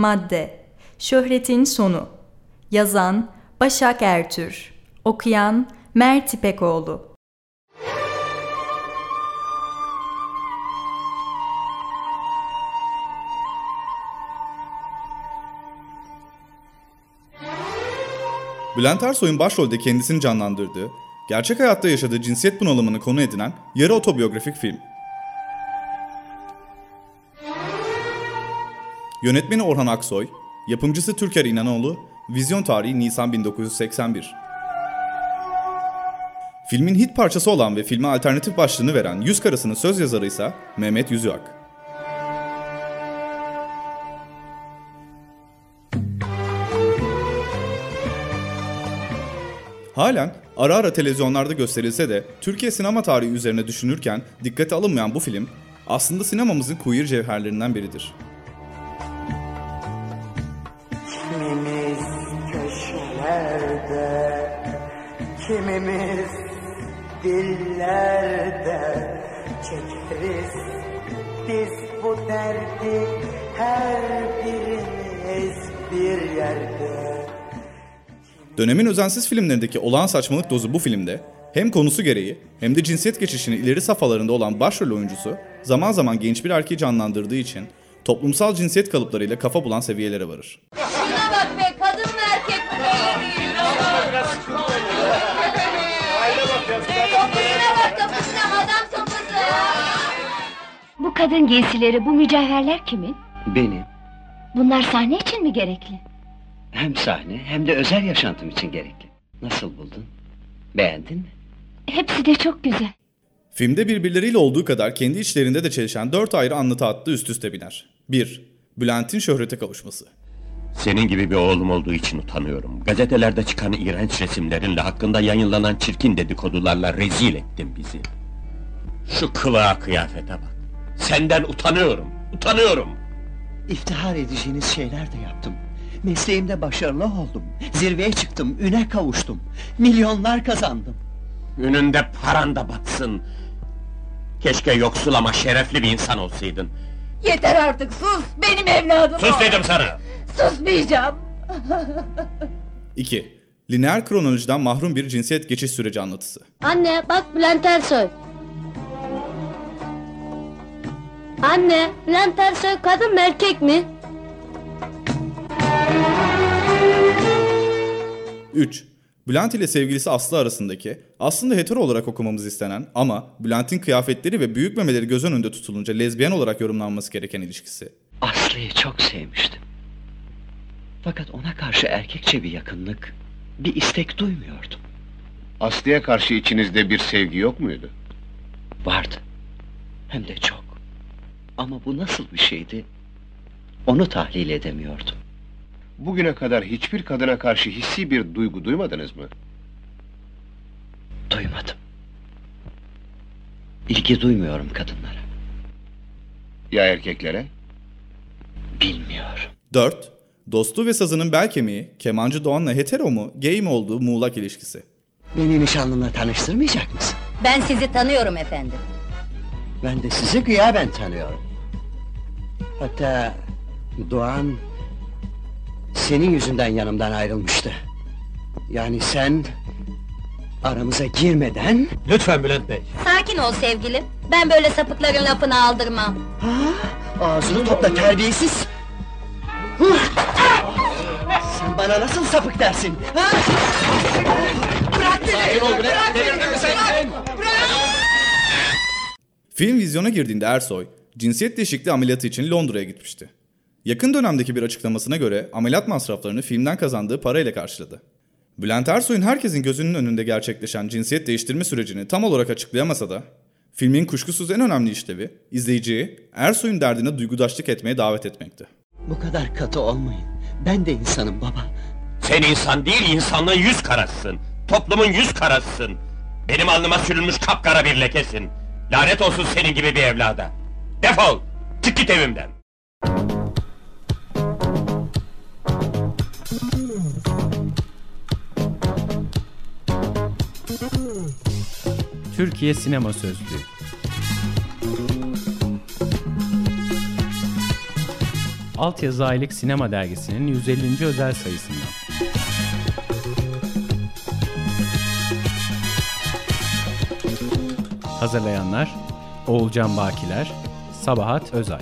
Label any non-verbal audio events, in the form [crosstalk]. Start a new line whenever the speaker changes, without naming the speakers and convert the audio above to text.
Madde. Şöhretin Sonu. Yazan Başak Ertür. Okuyan Mert İpekoğlu.
Bülent Ersoy'un başrolde kendisini canlandırdığı, gerçek hayatta yaşadığı cinsiyet bunalımını konu edinen yarı otobiyografik film. Yönetmeni Orhan Aksoy, yapımcısı Türker İnanoğlu, vizyon tarihi Nisan 1981. Filmin hit parçası olan ve filme alternatif başlığını veren Yüz Karası'nın söz yazarı ise Mehmet Yüzüak. Halen ara ara televizyonlarda gösterilse de Türkiye sinema tarihi üzerine düşünürken dikkate alınmayan bu film aslında sinemamızın queer cevherlerinden biridir.
Kimimiz dillerde çekeriz biz bu derdi her birimiz bir yerde.
Dönemin özensiz filmlerindeki olağan saçmalık dozu bu filmde hem konusu gereği hem de cinsiyet geçişinin ileri safhalarında olan başrol oyuncusu zaman zaman genç bir erkeği canlandırdığı için toplumsal cinsiyet kalıplarıyla kafa bulan seviyelere varır.
Kadın giysileri, bu mücevherler kimin?
Benim
Bunlar sahne için mi gerekli?
hem sahne hem de özel yaşantım için gerekli. Nasıl buldun? Beğendin mi?
Hepsi de çok güzel.
Filmde birbirleriyle olduğu kadar kendi içlerinde de çelişen dört ayrı anlatı hattı üst üste biner. 1. Bülent'in şöhrete kavuşması.
Senin gibi bir oğlum olduğu için utanıyorum. Gazetelerde çıkan iğrenç resimlerinle hakkında yayınlanan çirkin dedikodularla rezil ettin bizi. Şu kılığa kıyafete bak. Senden utanıyorum, utanıyorum.
İftihar edeceğiniz şeyler de yaptım. Mesleğimde başarılı oldum. Zirveye çıktım, üne kavuştum. Milyonlar kazandım.
Önünde paran da batsın. Keşke yoksul ama şerefli bir insan olsaydın.
Yeter artık sus benim evladım
Sus
o.
dedim sana!
Susmayacağım. [laughs]
2. Lineer kronolojiden mahrum bir cinsiyet geçiş süreci anlatısı.
Anne, bak Bülent Ersoy. Anne, Bülent Ersoy kadın mı erkek mi?
3. Bülent ile sevgilisi Aslı arasındaki aslında hetero olarak okumamız istenen ama Bülent'in kıyafetleri ve büyük memeleri göz önünde tutulunca lezbiyen olarak yorumlanması gereken ilişkisi.
Aslı'yı çok sevmiştim. Fakat ona karşı erkekçe bir yakınlık, bir istek duymuyordum.
Aslı'ya karşı içinizde bir sevgi yok muydu?
Vardı. Hem de çok. Ama bu nasıl bir şeydi? Onu tahlil edemiyordum.
Bugüne kadar hiçbir kadına karşı hissi bir duygu duymadınız mı?
Duymadım. İlgi duymuyorum kadınlara.
Ya erkeklere?
Bilmiyorum.
4. Dostu ve sazının bel kemiği kemancı Doğan'la hetero mu, gay mi olduğu muğlak ilişkisi.
Beni nişanlımla tanıştırmayacak mısın?
Ben sizi tanıyorum efendim.
Ben de sizi gıyaben tanıyorum. Hatta Doğan senin yüzünden yanımdan ayrılmıştı. Yani sen aramıza girmeden
Lütfen Bülent Bey.
Sakin ol sevgilim. Ben böyle sapıkların lafını aldırmam.
ağzını topla terbiyesiz. Sen bana nasıl sapık dersin? Ha? Bırak beni! Bırak beni!
Film vizyona girdiğinde Ersoy, cinsiyet değişikliği ameliyatı için Londra'ya gitmişti. Yakın dönemdeki bir açıklamasına göre ameliyat masraflarını filmden kazandığı parayla karşıladı. Bülent Ersoy'un herkesin gözünün önünde gerçekleşen cinsiyet değiştirme sürecini tam olarak açıklayamasa da Filmin kuşkusuz en önemli işlevi, izleyiciyi Ersoy'un derdine duygudaşlık etmeye davet etmekti.
Bu kadar katı olmayın. Ben de insanım baba.
Sen insan değil, insanlığın yüz karasısın. Toplumun yüz karasısın. Benim alnıma sürülmüş kapkara bir lekesin. Lanet olsun senin gibi bir evlada. Defol! Çık git evimden!
Türkiye Sinema Sözlüğü Altyazı Aylık Sinema Dergisi'nin 150. özel sayısından. Hazırlayanlar Oğulcan Bakiler, Sabahat Özay.